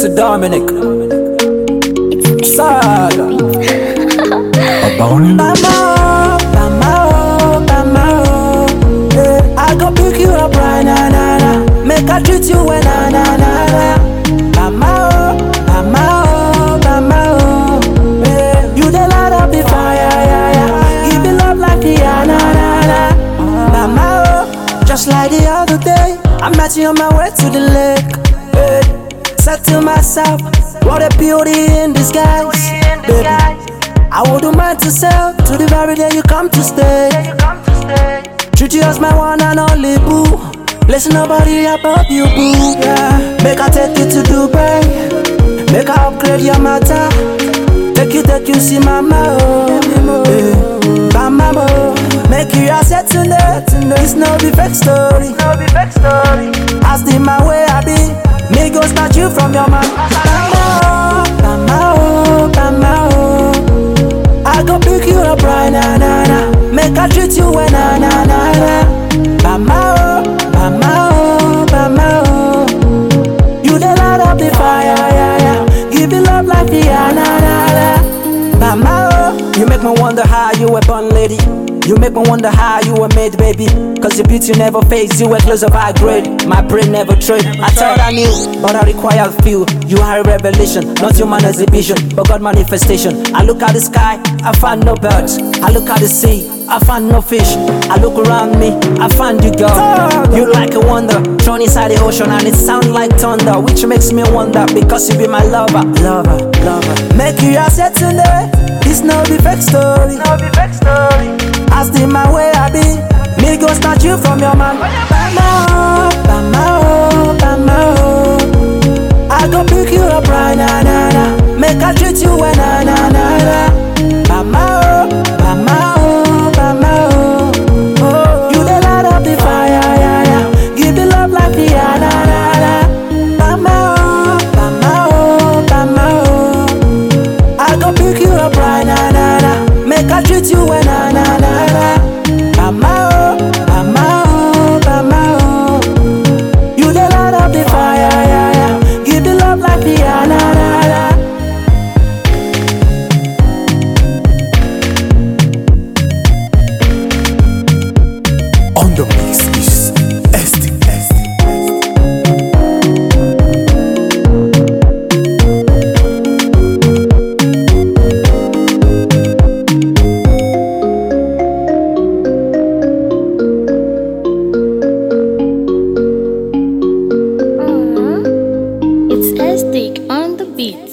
Mr. Dominic. Saga. Abound. Mama, mama, mama. Eh, I go pick you up right now, na, na. Make I treat you well, na, na, na, na. Mama, mama, mama, you the light up the fire, yeah, yeah. Give me love like the na, na, na. Mama, oh, just like the other day, I met you on my way to the lake. Eh, said to myself, what a beauty in disguise, baby. I wouldn't mind to sell to the very day you come to stay. Treat you as my one and only boo. Listen nobody above you, boo. Yeah. Make I take you to Dubai. Make I upgrade your matter. Take you, take you, see mama, oh. Yeah. Mama. Make you accept tonight. It's no be story. I treat you well, na, na, na, na. Mama, oh, mama, oh, mama, oh. You the light up the fire, yeah, yeah. Give you love like the na, na, na. Mama, oh. You make me wonder how you were born, lady. You make me wonder how you were made, baby. Cause your beauty never fades, you were close of high grade. My brain never trade. I thought I knew, but I require a few. You are a revelation, not human exhibition, but God manifestation. I look at the sky, I find no birds. I look at the sea, I find no fish. I look around me, I find you, girl. You like a wonder, thrown inside the ocean, and it sounds like thunder, which makes me wonder because you be my lover, lover, lover. Make you accept tonight. It's no be fake story. Ask the my way I be. Me go snatch you from your man. Mama, oh, mama, oh, mama, oh. I go pick you up right now, na, na. Make I treat you well, na, na, na, na. Mama, oh, mama, oh, mama, oh. oh. You the light up the fire, yeah, yeah. Give me love like the na, na, na. Mama, oh, mama, oh, mama, oh. I go pick you up right now, na, na. Make I treat you well, na, Estic on the beats.